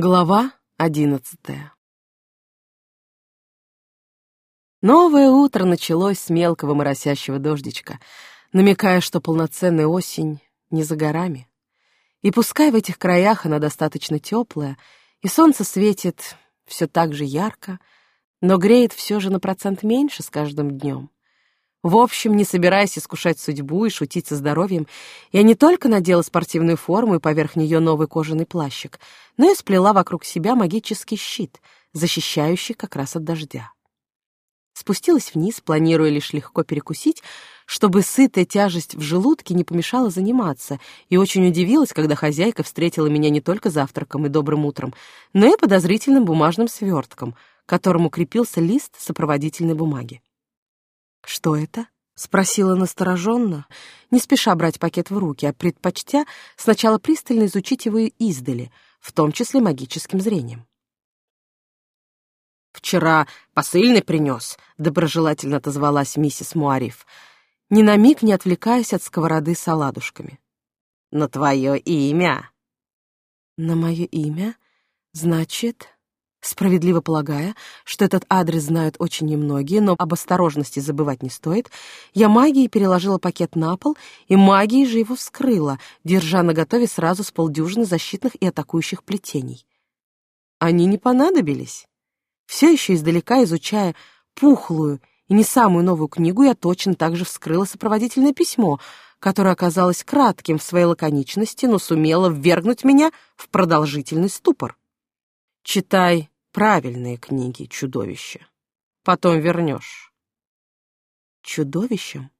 Глава одиннадцатая Новое утро началось с мелкого моросящего дождичка, намекая, что полноценная осень не за горами. И пускай в этих краях она достаточно теплая, и солнце светит все так же ярко, но греет все же на процент меньше с каждым днем. В общем, не собираясь искушать судьбу и шутить со здоровьем, я не только надела спортивную форму и поверх нее новый кожаный плащик, но и сплела вокруг себя магический щит, защищающий как раз от дождя. Спустилась вниз, планируя лишь легко перекусить, чтобы сытая тяжесть в желудке не помешала заниматься, и очень удивилась, когда хозяйка встретила меня не только завтраком и добрым утром, но и подозрительным бумажным свертком, к которому крепился лист сопроводительной бумаги. «Что это?» — спросила настороженно, не спеша брать пакет в руки, а предпочтя сначала пристально изучить его издали, в том числе магическим зрением. «Вчера посыльный принес», — доброжелательно отозвалась миссис Муариф, ни на миг не отвлекаясь от сковороды с оладушками. «На твое имя». «На мое имя? Значит...» Справедливо полагая, что этот адрес знают очень немногие, но об осторожности забывать не стоит, я магией переложила пакет на пол и магией же его вскрыла, держа наготове сразу с полдюжины защитных и атакующих плетений. Они не понадобились. Все еще издалека изучая пухлую и не самую новую книгу, я точно так же вскрыла сопроводительное письмо, которое оказалось кратким в своей лаконичности, но сумело ввергнуть меня в продолжительный ступор. Читай правильные книги, чудовище. Потом вернешь. Чудовищем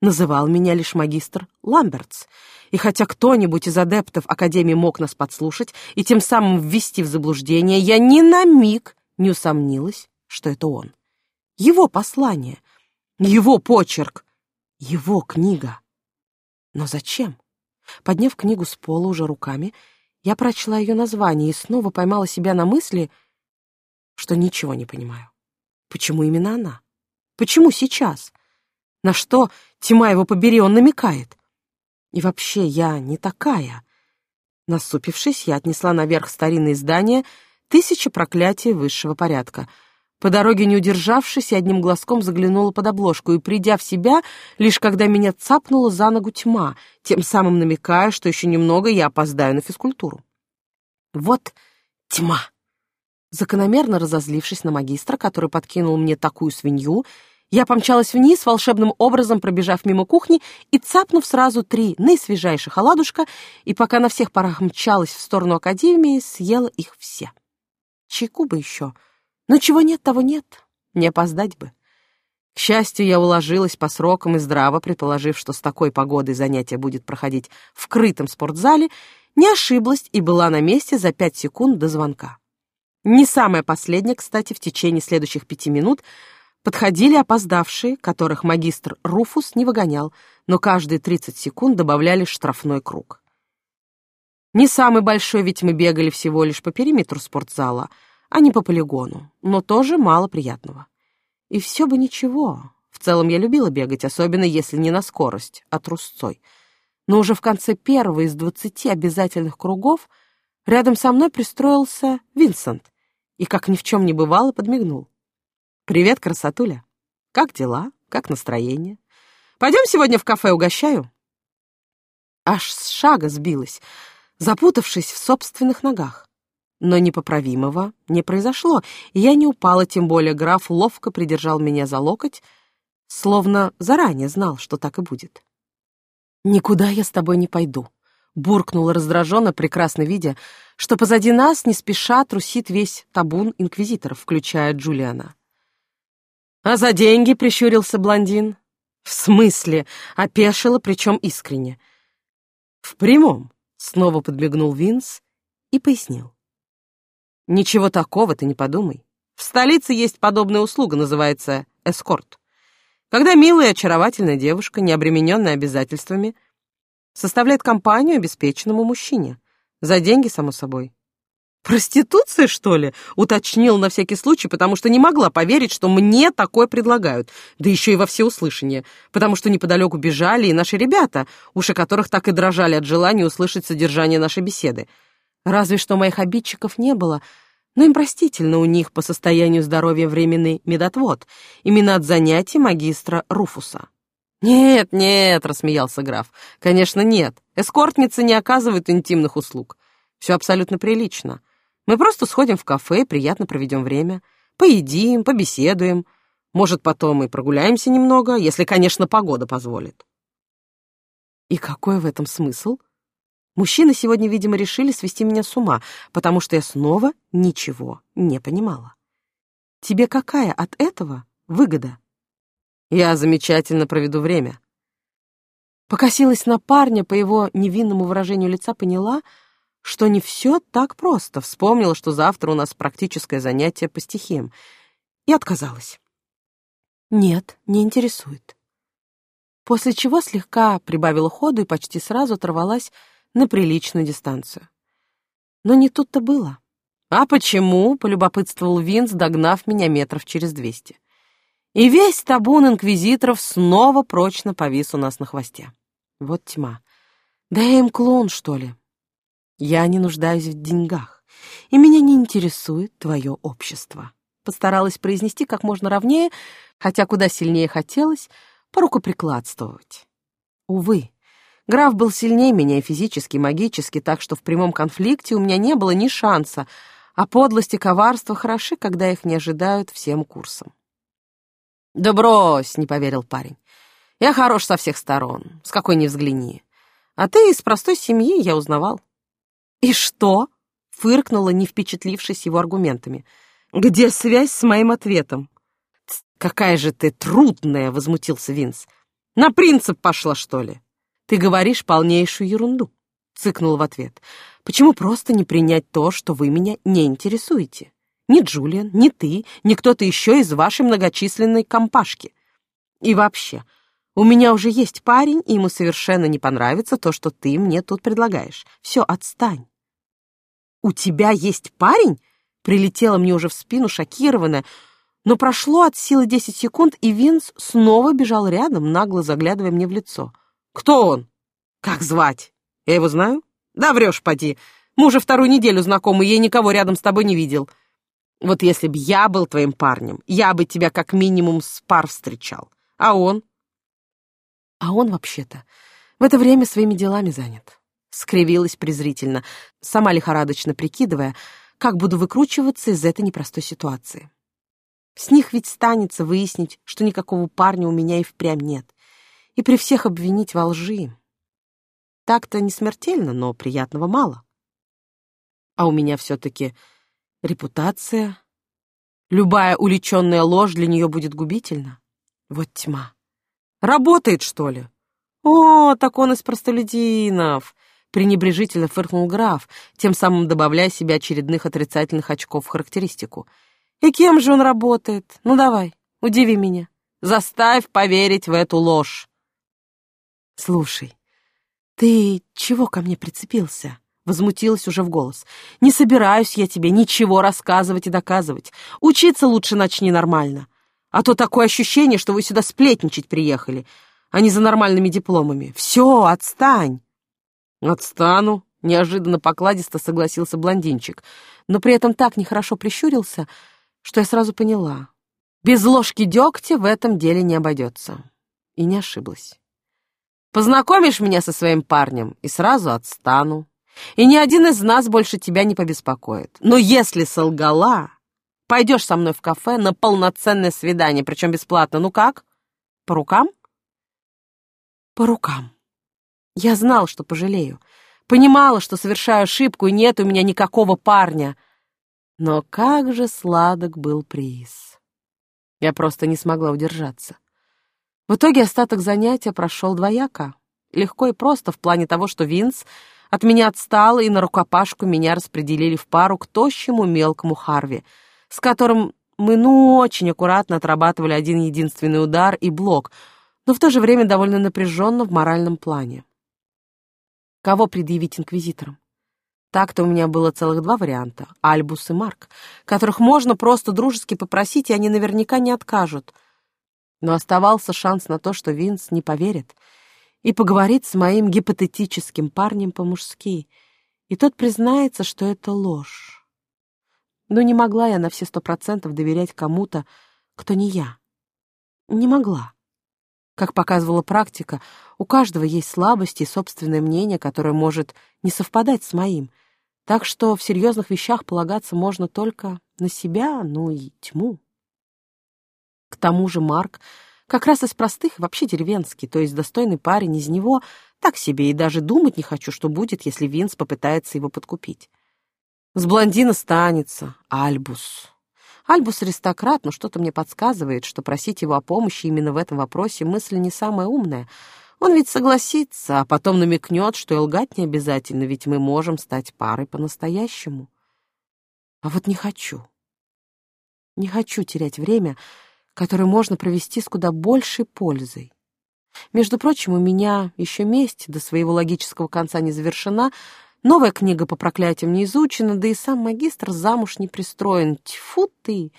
называл меня лишь магистр Ламбертс, и хотя кто-нибудь из адептов Академии мог нас подслушать и тем самым ввести в заблуждение, я ни на миг не усомнилась, что это он. Его послание, его почерк, его книга. Но зачем? Подняв книгу с пола уже руками, я прочла ее название и снова поймала себя на мысли, что ничего не понимаю. Почему именно она? Почему сейчас? На что, тьма его побери, он намекает? И вообще, я не такая. Насупившись, я отнесла наверх старинное издание «Тысяча проклятий высшего порядка», по дороге не удержавшись, я одним глазком заглянула под обложку и, придя в себя, лишь когда меня цапнула за ногу тьма, тем самым намекая, что еще немного я опоздаю на физкультуру. Вот тьма! Закономерно разозлившись на магистра, который подкинул мне такую свинью, я помчалась вниз, волшебным образом пробежав мимо кухни и цапнув сразу три наисвежайших оладушка, и пока на всех парах мчалась в сторону академии, съела их все. Чайку бы еще — но чего нет, того нет. Не опоздать бы. К счастью, я уложилась по срокам и здраво, предположив, что с такой погодой занятие будет проходить в крытом спортзале, не ошиблась и была на месте за пять секунд до звонка. Не самое последнее, кстати, в течение следующих пяти минут подходили опоздавшие, которых магистр Руфус не выгонял, но каждые тридцать секунд добавляли штрафной круг. Не самый большой, ведь мы бегали всего лишь по периметру спортзала — а не по полигону, но тоже мало приятного. И все бы ничего. В целом я любила бегать, особенно если не на скорость, а трусцой. Но уже в конце первого из двадцати обязательных кругов рядом со мной пристроился Винсент и, как ни в чем не бывало, подмигнул. «Привет, красотуля! Как дела? Как настроение? Пойдем сегодня в кафе угощаю?» Аж с шага сбилась, запутавшись в собственных ногах. Но непоправимого не произошло, я не упала, тем более граф ловко придержал меня за локоть, словно заранее знал, что так и будет. «Никуда я с тобой не пойду», — буркнула раздраженно, прекрасно видя, что позади нас не спеша трусит весь табун инквизиторов, включая Джулиана. «А за деньги?» — прищурился блондин. «В смысле?» — опешила, причем искренне. «В прямом», — снова подмигнул Винс и пояснил. Ничего такого ты не подумай. В столице есть подобная услуга, называется эскорт. Когда милая очаровательная девушка, не обремененная обязательствами, составляет компанию обеспеченному мужчине. За деньги, само собой. «Проституция, что ли?» — уточнил на всякий случай, потому что не могла поверить, что мне такое предлагают, да еще и во всеуслышание, потому что неподалеку бежали и наши ребята, уши которых так и дрожали от желания услышать содержание нашей беседы — Разве что моих обидчиков не было, но им простительно у них по состоянию здоровья временный медотвод, именно от занятий магистра Руфуса. «Нет, нет», — рассмеялся граф, — «конечно нет. Эскортницы не оказывают интимных услуг. Все абсолютно прилично. Мы просто сходим в кафе, приятно проведем время, поедим, побеседуем, может, потом и прогуляемся немного, если, конечно, погода позволит». И какой в этом смысл? Мужчины сегодня, видимо, решили свести меня с ума, потому что я снова ничего не понимала. Тебе какая от этого выгода? Я замечательно проведу время. Покосилась на парня, по его невинному выражению лица поняла, что не все так просто. Вспомнила, что завтра у нас практическое занятие по стихиям. И отказалась. Нет, не интересует. После чего слегка прибавила ходу и почти сразу оторвалась на приличную дистанцию. Но не тут-то было. «А почему?» — полюбопытствовал Винс, догнав меня метров через двести. И весь табун инквизиторов снова прочно повис у нас на хвосте. Вот тьма. Да я им клон, что ли? Я не нуждаюсь в деньгах, и меня не интересует твое общество. Постаралась произнести как можно ровнее, хотя куда сильнее хотелось порукоприкладствовать. Увы, Граф был сильнее меня физически, магически, так что в прямом конфликте у меня не было ни шанса, а подлость и коварство хороши, когда их не ожидают всем курсом. «Да брось!» — не поверил парень. «Я хорош со всех сторон, с какой ни взгляни. А ты из простой семьи, я узнавал». «И что?» — фыркнула, не впечатлившись его аргументами. «Где связь с моим ответом?» «Какая же ты трудная!» — возмутился Винс. «На принцип пошла, что ли?» «Ты говоришь полнейшую ерунду», — цыкнул в ответ. «Почему просто не принять то, что вы меня не интересуете? Ни Джулиан, ни ты, ни кто-то еще из вашей многочисленной компашки. И вообще, у меня уже есть парень, и ему совершенно не понравится то, что ты мне тут предлагаешь. Все, отстань». «У тебя есть парень?» Прилетела мне уже в спину шокированная, но прошло от силы десять секунд, и Винс снова бежал рядом, нагло заглядывая мне в лицо. «Кто он?» «Как звать? Я его знаю?» «Да врешь, поди. Мы уже вторую неделю знакомы, я никого рядом с тобой не видел. Вот если б я был твоим парнем, я бы тебя как минимум с пар встречал. А он?» «А он вообще-то в это время своими делами занят». Скривилась презрительно, сама лихорадочно прикидывая, как буду выкручиваться из этой непростой ситуации. С них ведь станется выяснить, что никакого парня у меня и впрямь нет и при всех обвинить во лжи. Так-то не смертельно, но приятного мало. А у меня все-таки репутация. Любая уличенная ложь для нее будет губительна. Вот тьма. Работает, что ли? О, так он из простолюдинов! пренебрежительно фыркнул граф, тем самым добавляя себе очередных отрицательных очков в характеристику. «И кем же он работает? Ну давай, удиви меня. Заставь поверить в эту ложь». «Слушай, ты чего ко мне прицепился?» Возмутилась уже в голос. «Не собираюсь я тебе ничего рассказывать и доказывать. Учиться лучше начни нормально. А то такое ощущение, что вы сюда сплетничать приехали, а не за нормальными дипломами. Все, отстань!» «Отстану», — неожиданно покладисто согласился блондинчик, но при этом так нехорошо прищурился, что я сразу поняла. Без ложки дегтя в этом деле не обойдется. И не ошиблась. Познакомишь меня со своим парнем, и сразу отстану. И ни один из нас больше тебя не побеспокоит. Но если солгала, пойдешь со мной в кафе на полноценное свидание, причем бесплатно. Ну как? По рукам? По рукам. Я знал, что пожалею. Понимала, что совершаю ошибку, и нет у меня никакого парня. Но как же сладок был приз. Я просто не смогла удержаться. В итоге остаток занятия прошел двояко. Легко и просто в плане того, что Винс от меня отстал, и на рукопашку меня распределили в пару к тощему мелкому Харви, с которым мы, ну, очень аккуратно отрабатывали один единственный удар и блок, но в то же время довольно напряженно в моральном плане. Кого предъявить инквизиторам? Так-то у меня было целых два варианта — Альбус и Марк, которых можно просто дружески попросить, и они наверняка не откажут — но оставался шанс на то, что Винс не поверит и поговорит с моим гипотетическим парнем по-мужски. и тот признается, что это ложь. Но не могла я на все сто процентов доверять кому-то, кто не я. Не могла. Как показывала практика, у каждого есть слабости и собственное мнение, которое может не совпадать с моим, так что в серьезных вещах полагаться можно только на себя, ну и тьму. К тому же Марк как раз из простых, вообще деревенский, то есть достойный парень из него, так себе и даже думать не хочу, что будет, если Винс попытается его подкупить. С блондина станется Альбус. Альбус аристократ, но что-то мне подсказывает, что просить его о помощи именно в этом вопросе мысль не самая умная. Он ведь согласится, а потом намекнет, что и лгать не обязательно, ведь мы можем стать парой по-настоящему. А вот не хочу. Не хочу терять время, которое можно провести с куда большей пользой. Между прочим, у меня еще месть до своего логического конца не завершена, новая книга по проклятиям не изучена, да и сам магистр замуж не пристроен. Тьфу ты,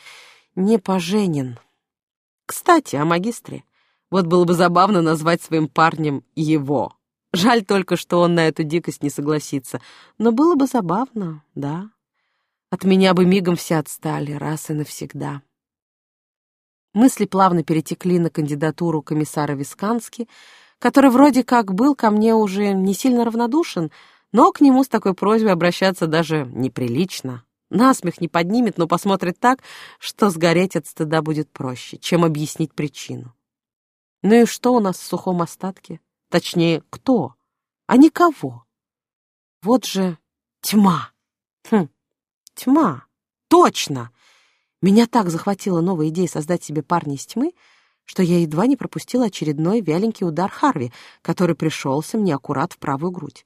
не поженен. Кстати, о магистре. Вот было бы забавно назвать своим парнем его. Жаль только, что он на эту дикость не согласится. Но было бы забавно, да. От меня бы мигом все отстали, раз и навсегда. Мысли плавно перетекли на кандидатуру комиссара Вискански, который вроде как был ко мне уже не сильно равнодушен, но к нему с такой просьбой обращаться даже неприлично. Насмех не поднимет, но посмотрит так, что сгореть от стыда будет проще, чем объяснить причину. Ну и что у нас в сухом остатке? Точнее, кто? А никого. Вот же тьма. Хм, тьма. Точно! Меня так захватила новая идея создать себе парня из тьмы, что я едва не пропустила очередной вяленький удар Харви, который пришелся мне аккурат в правую грудь.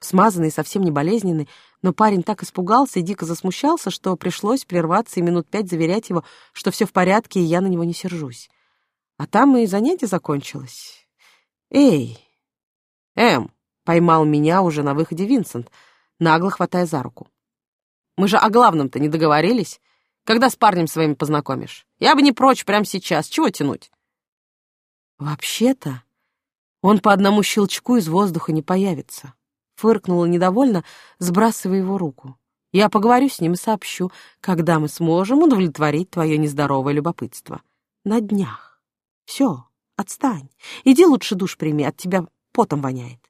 Смазанный, совсем не болезненный, но парень так испугался и дико засмущался, что пришлось прерваться и минут пять заверять его, что все в порядке, и я на него не сержусь. А там и занятие закончилось. «Эй, Эм!» — поймал меня уже на выходе Винсент, нагло хватая за руку. «Мы же о главном-то не договорились. Когда с парнем своим познакомишь? Я бы не прочь прямо сейчас. Чего тянуть?» «Вообще-то он по одному щелчку из воздуха не появится», — фыркнула недовольно, сбрасывая его руку. «Я поговорю с ним и сообщу, когда мы сможем удовлетворить твое нездоровое любопытство. На днях. Все, отстань. Иди лучше душ прими, от тебя потом воняет».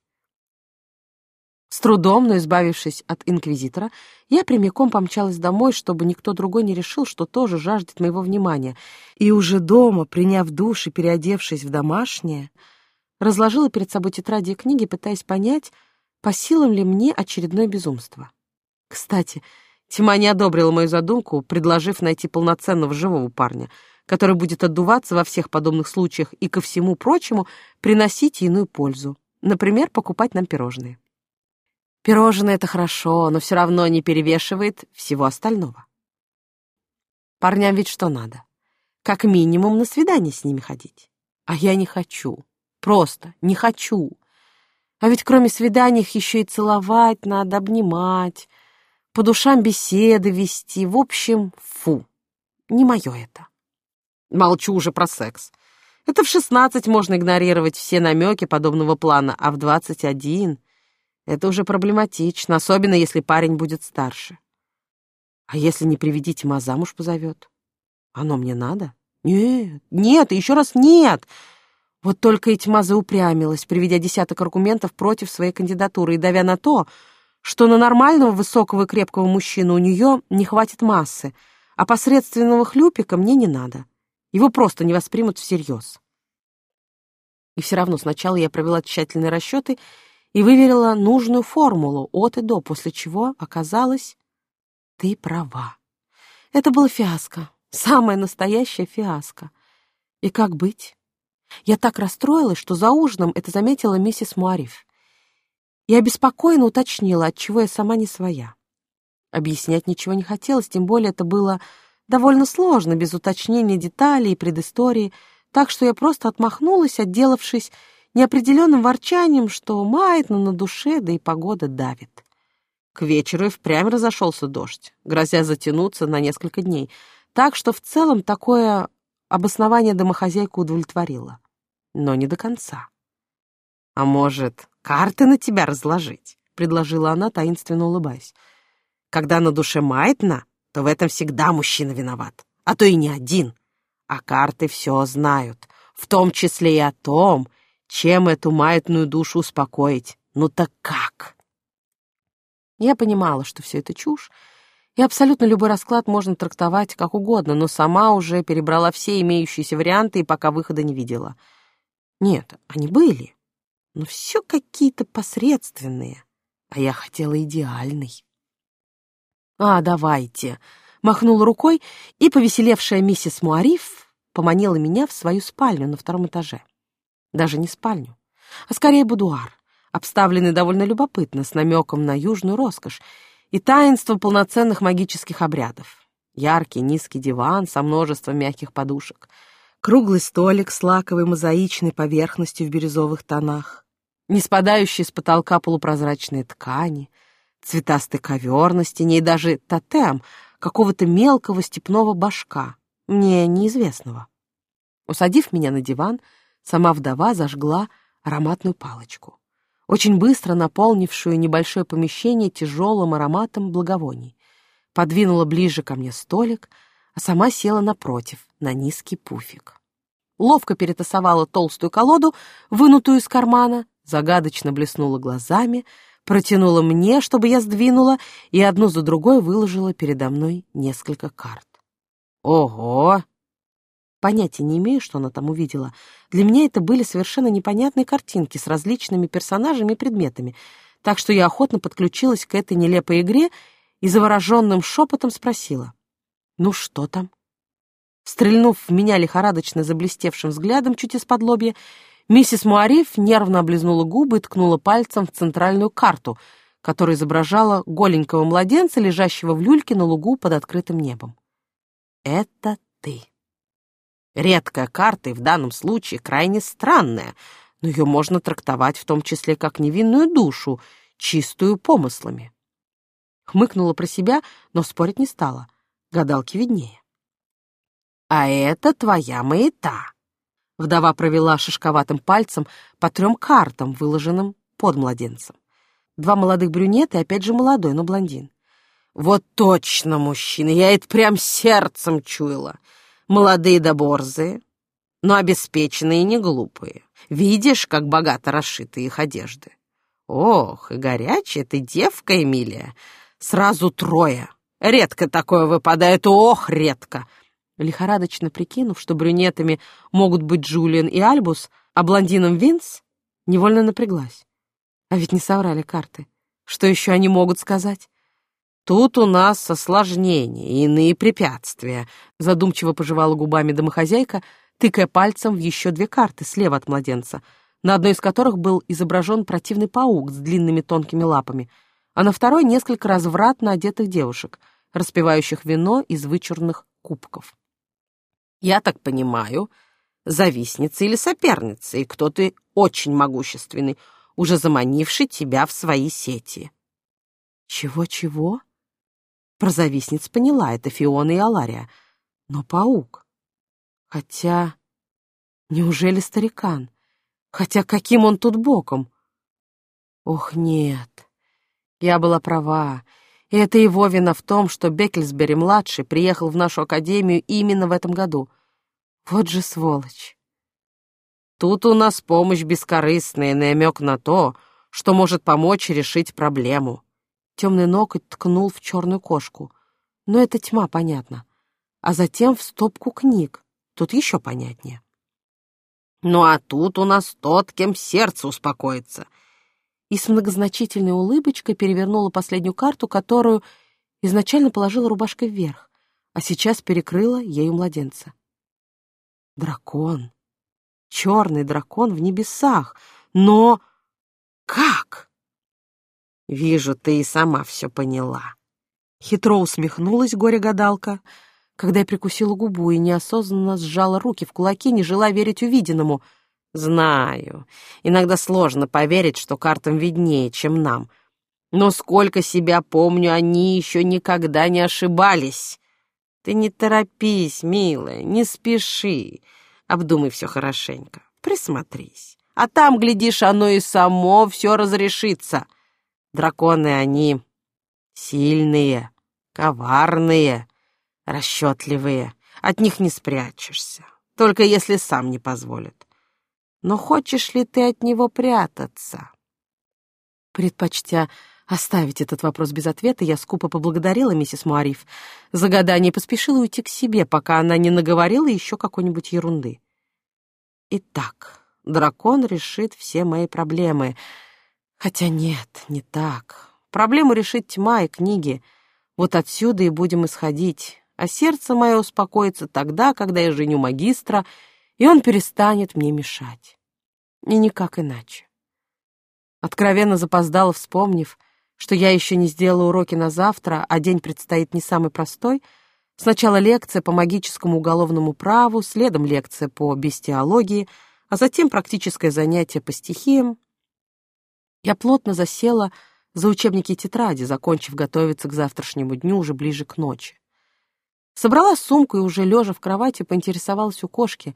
С трудом, но избавившись от инквизитора, я прямиком помчалась домой, чтобы никто другой не решил, что тоже жаждет моего внимания, и уже дома, приняв душ и переодевшись в домашнее, разложила перед собой тетради и книги, пытаясь понять, по силам ли мне очередное безумство. Кстати, Тима не одобрила мою задумку, предложив найти полноценного живого парня, который будет отдуваться во всех подобных случаях и, ко всему прочему, приносить иную пользу, например, покупать нам пирожные. Пирожное — это хорошо, но все равно не перевешивает всего остального. Парням ведь что надо? Как минимум на свидание с ними ходить. А я не хочу. Просто не хочу. А ведь кроме свиданий их еще и целовать надо, обнимать, по душам беседы вести. В общем, фу, не мое это. Молчу уже про секс. Это в шестнадцать можно игнорировать все намеки подобного плана, а в двадцать один это уже проблематично, особенно если парень будет старше. А если не приведите ма замуж позовет? Оно мне надо? Нет, нет, еще раз нет. Вот только и тьма заупрямилась, приведя десяток аргументов против своей кандидатуры и давя на то, что на нормального, высокого и крепкого мужчину у нее не хватит массы, а посредственного хлюпика мне не надо. Его просто не воспримут всерьез. И все равно сначала я провела тщательные расчеты и выверила нужную формулу от и до, после чего оказалось, ты права. Это было фиаско, самое настоящее фиаско. И как быть? Я так расстроилась, что за ужином это заметила миссис Муариф. Я обеспокоенно уточнила, отчего я сама не своя. Объяснять ничего не хотелось, тем более это было довольно сложно, без уточнения деталей и предыстории, так что я просто отмахнулась, отделавшись неопределенным ворчанием, что маятно на душе, да и погода давит. К вечеру и впрямь разошелся дождь, грозя затянуться на несколько дней, так что в целом такое обоснование домохозяйку удовлетворило. Но не до конца. А может, карты на тебя разложить? — предложила она, таинственно улыбаясь. «Когда на душе маятно, то в этом всегда мужчина виноват, а то и не один. А карты все знают, в том числе и о том, чем эту маятную душу успокоить. Ну так как?» Я понимала, что все это чушь, и абсолютно любой расклад можно трактовать как угодно, но сама уже перебрала все имеющиеся варианты и пока выхода не видела. Нет, они были, но все какие-то посредственные, а я хотела идеальный. «А, давайте!» — махнула рукой, и повеселевшая миссис Муариф поманила меня в свою спальню на втором этаже. Даже не спальню, а скорее будуар, обставленный довольно любопытно, с намеком на южную роскошь и таинство полноценных магических обрядов. Яркий низкий диван со множеством мягких подушек, круглый столик с лаковой мозаичной поверхностью в бирюзовых тонах, не спадающие с потолка полупрозрачные ткани, цветастый ковер на стене и даже тотем какого-то мелкого степного башка, мне неизвестного. Усадив меня на диван, сама вдова зажгла ароматную палочку очень быстро наполнившую небольшое помещение тяжелым ароматом благовоний. Подвинула ближе ко мне столик, а сама села напротив, на низкий пуфик. Ловко перетасовала толстую колоду, вынутую из кармана, загадочно блеснула глазами, протянула мне, чтобы я сдвинула, и одну за другой выложила передо мной несколько карт. «Ого!» Понятия не имею, что она там увидела. Для меня это были совершенно непонятные картинки с различными персонажами и предметами, так что я охотно подключилась к этой нелепой игре и завороженным шепотом спросила. «Ну что там?» Стрельнув в меня лихорадочно заблестевшим взглядом чуть из-под лобья, миссис Муариф нервно облизнула губы и ткнула пальцем в центральную карту, которая изображала голенького младенца, лежащего в люльке на лугу под открытым небом. «Это ты». Редкая карта и в данном случае крайне странная, но ее можно трактовать в том числе как невинную душу, чистую помыслами. Хмыкнула про себя, но спорить не стала. Гадалки виднее. «А это твоя маята!» Вдова провела шишковатым пальцем по трем картам, выложенным под младенцем. Два молодых брюнета и опять же молодой, но блондин. «Вот точно, мужчина, я это прям сердцем чуяла!» Молодые да борзые, но обеспеченные и не глупые. Видишь, как богато расшиты их одежды. Ох, и горячая ты девка, Эмилия. Сразу трое. Редко такое выпадает, ох, редко. Лихорадочно прикинув, что брюнетами могут быть Джулиан и Альбус, а блондином Винс, невольно напряглась. А ведь не соврали карты. Что еще они могут сказать? Тут у нас осложнения и иные препятствия, задумчиво пожевала губами домохозяйка, тыкая пальцем в еще две карты слева от младенца, на одной из которых был изображен противный паук с длинными тонкими лапами, а на второй несколько развратно одетых девушек, распивающих вино из вычурных кубков. Я так понимаю, завистница или соперница, и кто ты очень могущественный, уже заманивший тебя в свои сети. Чего-чего? Про завистниц поняла, это Фиона и Алария. Но паук. Хотя... Неужели старикан? Хотя каким он тут боком? Ох, нет. Я была права. И это его вина в том, что Беккельсбери-младший приехал в нашу академию именно в этом году. Вот же сволочь. Тут у нас помощь бескорыстная, намек на то, что может помочь решить проблему. Темный ноготь ткнул в черную кошку. Но это тьма, понятно. А затем в стопку книг. Тут еще понятнее. Ну а тут у нас тот, кем сердце успокоится. И с многозначительной улыбочкой перевернула последнюю карту, которую изначально положила рубашкой вверх, а сейчас перекрыла ею младенца. Дракон. Черный дракон в небесах. Но как? Вижу, ты и сама все поняла. Хитро усмехнулась горе-гадалка, когда я прикусила губу и неосознанно сжала руки в кулаки, не желая верить увиденному. Знаю, иногда сложно поверить, что картам виднее, чем нам. Но сколько себя помню, они еще никогда не ошибались. Ты не торопись, милая, не спеши. Обдумай все хорошенько, присмотрись. А там, глядишь, оно и само все разрешится. Драконы они сильные, коварные, расчетливые. От них не спрячешься, только если сам не позволит. Но хочешь ли ты от него прятаться? Предпочтя оставить этот вопрос без ответа, я скупо поблагодарила миссис Муариф за гадание и поспешила уйти к себе, пока она не наговорила еще какой-нибудь ерунды. Итак, дракон решит все мои проблемы. Хотя нет, не так. Проблему решит тьма и книги. Вот отсюда и будем исходить. А сердце мое успокоится тогда, когда я женю магистра, и он перестанет мне мешать. И никак иначе. Откровенно запоздала, вспомнив, что я еще не сделала уроки на завтра, а день предстоит не самый простой. Сначала лекция по магическому уголовному праву, следом лекция по бестиологии, а затем практическое занятие по стихиям. Я плотно засела за учебники и тетради, закончив готовиться к завтрашнему дню уже ближе к ночи. Собрала сумку и уже лежа в кровати поинтересовалась у кошки,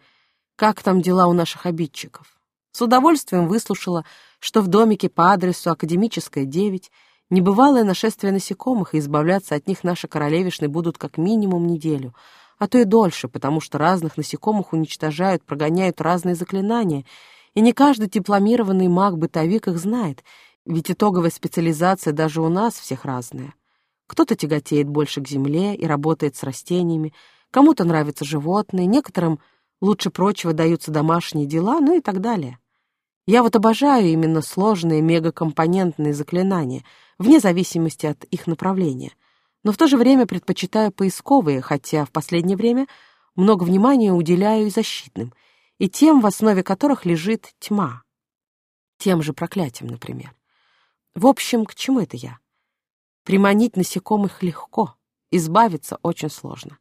как там дела у наших обидчиков. С удовольствием выслушала, что в домике по адресу Академическая, 9 небывалое нашествие насекомых, и избавляться от них наши королевишны будут как минимум неделю, а то и дольше, потому что разных насекомых уничтожают, прогоняют разные заклинания, и не каждый дипломированный маг-бытовик их знает, ведь итоговая специализация даже у нас всех разная. Кто-то тяготеет больше к земле и работает с растениями, кому-то нравятся животные, некоторым лучше прочего даются домашние дела, ну и так далее. Я вот обожаю именно сложные мегакомпонентные заклинания, вне зависимости от их направления, но в то же время предпочитаю поисковые, хотя в последнее время много внимания уделяю и защитным, и тем, в основе которых лежит тьма. Тем же проклятием, например. В общем, к чему это я? Приманить насекомых легко, избавиться очень сложно.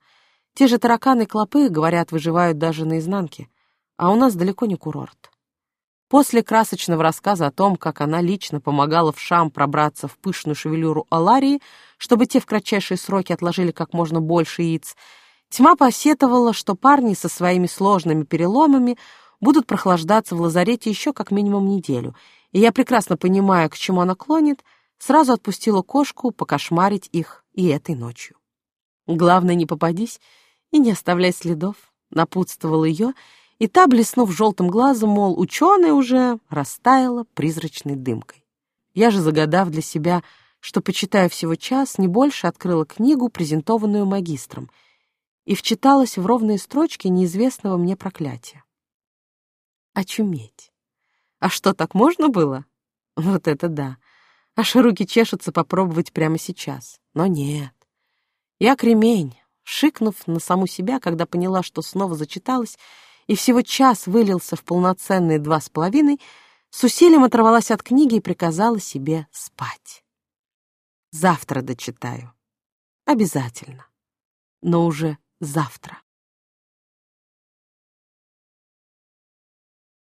Те же тараканы и клопы, говорят, выживают даже наизнанке, а у нас далеко не курорт. После красочного рассказа о том, как она лично помогала в шам пробраться в пышную шевелюру Аларии, чтобы те в кратчайшие сроки отложили как можно больше яиц, тьма посетовала, что парни со своими сложными переломами будут прохлаждаться в лазарете еще как минимум неделю, и я прекрасно понимая, к чему она клонит, сразу отпустила кошку покошмарить их и этой ночью. Главное, не попадись и не оставляй следов, напутствовал ее, и та, блеснув желтым глазом, мол, ученая уже растаяла призрачной дымкой. Я же, загадав для себя, что почитаю всего час, не больше открыла книгу, презентованную магистром, и вчиталась в ровные строчки неизвестного мне проклятия. Очуметь. А что, так можно было? Вот это да. Аж руки чешутся попробовать прямо сейчас. Но нет. Я кремень, шикнув на саму себя, когда поняла, что снова зачиталась, и всего час вылился в полноценные два с половиной, с усилием оторвалась от книги и приказала себе спать. Завтра дочитаю. Обязательно. Но уже завтра.